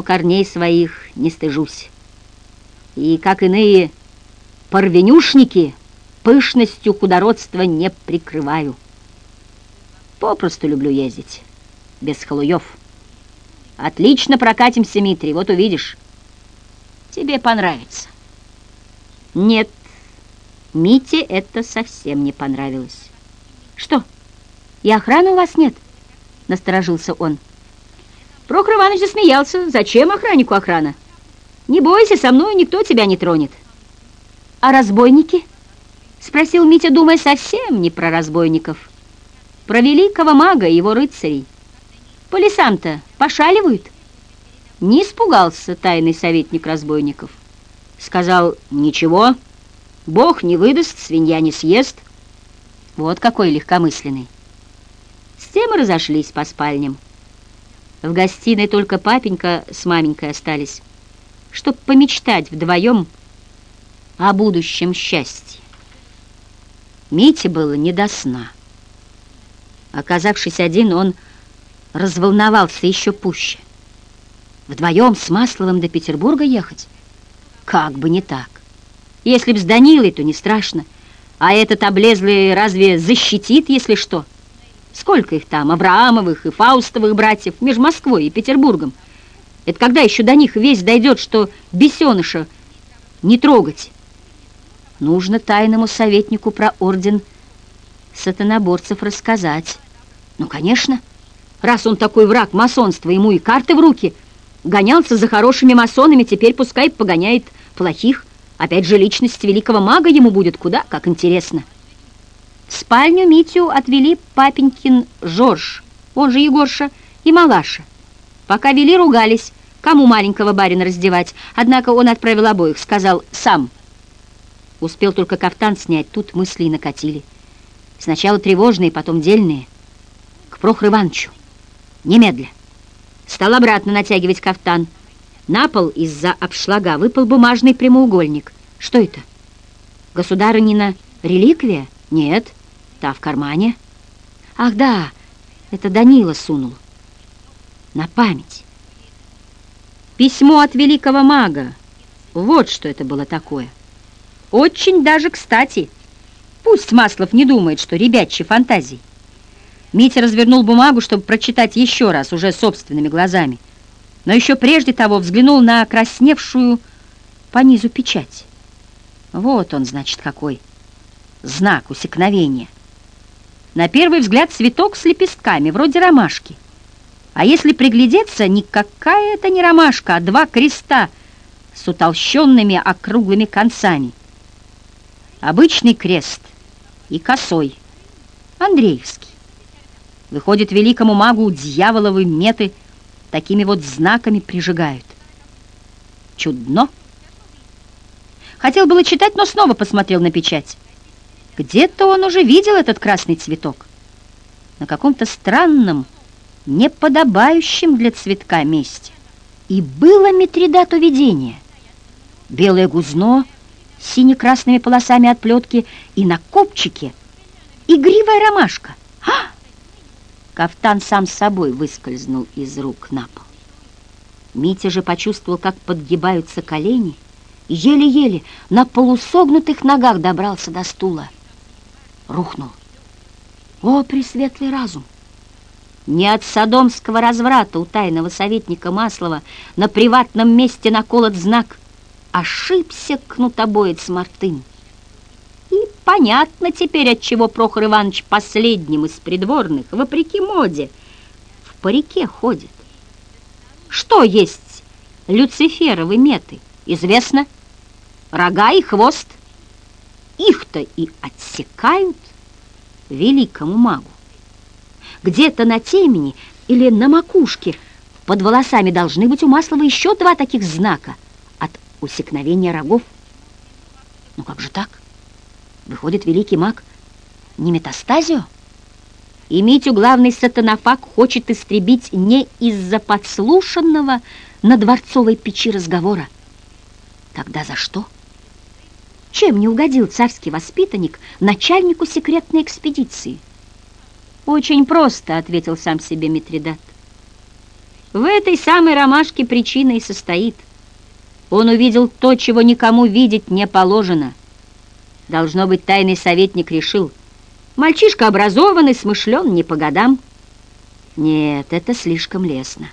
но корней своих не стыжусь. И, как иные порвенюшники, пышностью худородства не прикрываю. Попросту люблю ездить, без халуев. Отлично прокатимся, Митрий, вот увидишь. Тебе понравится. Нет, Мите это совсем не понравилось. Что, и охраны у вас нет? Насторожился он. Прохор Иванович засмеялся. Зачем охраннику охрана? Не бойся, со мной никто тебя не тронет. А разбойники? Спросил Митя, думая совсем не про разбойников. Про великого мага и его рыцарей. По лесам-то пошаливают. Не испугался тайный советник разбойников. Сказал, ничего, Бог не выдаст, свинья не съест. Вот какой легкомысленный. С тем и разошлись по спальням. В гостиной только папенька с маменькой остались, чтоб помечтать вдвоем о будущем счастье. Мите было не до сна. Оказавшись один, он разволновался еще пуще. Вдвоем с Масловым до Петербурга ехать? Как бы не так. Если б с Данилой, то не страшно. А этот облезлый разве защитит, если что? Сколько их там, Авраамовых и Фаустовых братьев, между Москвой и Петербургом? Это когда еще до них весь дойдет, что бесеныша не трогать? Нужно тайному советнику про орден сатаноборцев рассказать. Ну, конечно, раз он такой враг масонства, ему и карты в руки. Гонялся за хорошими масонами, теперь пускай погоняет плохих. Опять же, личность великого мага ему будет куда, как интересно. В спальню Митю отвели папенькин Жорж, он же Егорша, и Малаша. Пока вели, ругались, кому маленького барина раздевать. Однако он отправил обоих, сказал «сам». Успел только кафтан снять, тут мысли и накатили. Сначала тревожные, потом дельные. К Прохору Ивановичу. Немедля. Стал обратно натягивать кафтан. На пол из-за обшлага выпал бумажный прямоугольник. Что это? Государынина реликвия? Нет, та в кармане. Ах, да, это Данила сунул. На память. Письмо от великого мага. Вот что это было такое. Очень даже кстати. Пусть Маслов не думает, что ребячьи фантазии. Митя развернул бумагу, чтобы прочитать еще раз, уже собственными глазами но еще прежде того взглянул на красневшую по низу печать. Вот он, значит, какой знак усекновения. На первый взгляд цветок с лепестками, вроде ромашки. А если приглядеться, никакая это не ромашка, а два креста с утолщенными округлыми концами. Обычный крест и косой, Андреевский. Выходит, великому магу дьяволовы меты – такими вот знаками прижигают. Чудно. Хотел было читать, но снова посмотрел на печать. Где-то он уже видел этот красный цветок. На каком-то странном, неподобающем для цветка месте. И было Митридату видение. Белое гузно с сине-красными полосами от плетки и на копчике игривая ромашка. А! Кафтан сам собой выскользнул из рук на пол. Митя же почувствовал, как подгибаются колени, еле-еле на полусогнутых ногах добрался до стула. Рухнул. О, пресветлый разум! Не от садомского разврата у тайного советника Маслова на приватном месте наколот знак «Ошибся кнутобоец Мартын». И понятно теперь, от чего Прохор Иванович последним из придворных, вопреки моде, в парике ходит. Что есть люциферовы меты? Известно. Рога и хвост. Их-то и отсекают великому магу. Где-то на темени или на макушке под волосами должны быть у Маслова еще два таких знака от усекновения рогов. Ну как же так? Выходит, великий маг не метастазио? И Митю главный сатанофаг хочет истребить не из-за подслушанного на дворцовой печи разговора. Тогда за что? Чем не угодил царский воспитанник начальнику секретной экспедиции? Очень просто, ответил сам себе Митридат. В этой самой ромашке причина и состоит. Он увидел то, чего никому видеть не положено. Должно быть, тайный советник решил. Мальчишка образованный, смышлен, не по годам. Нет, это слишком лестно.